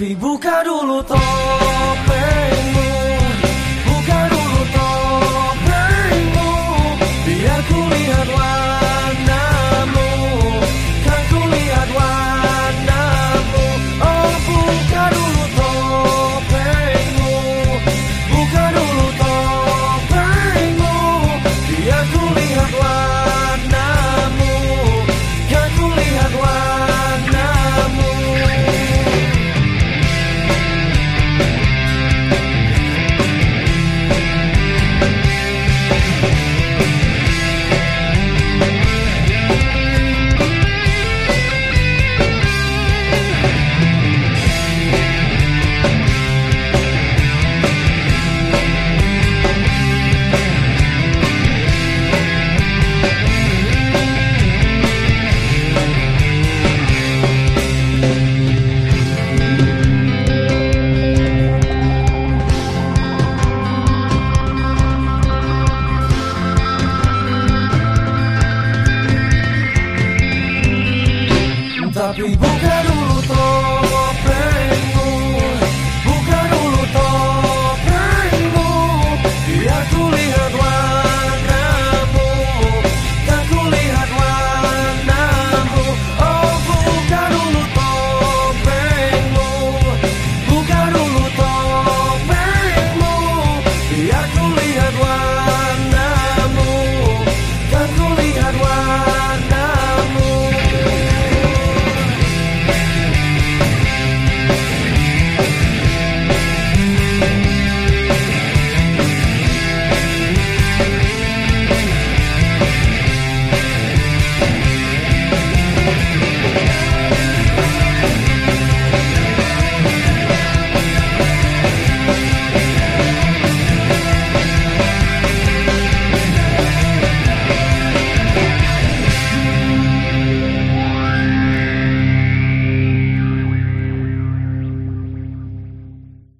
Pibucarulu Tom da pipoca é do doutor.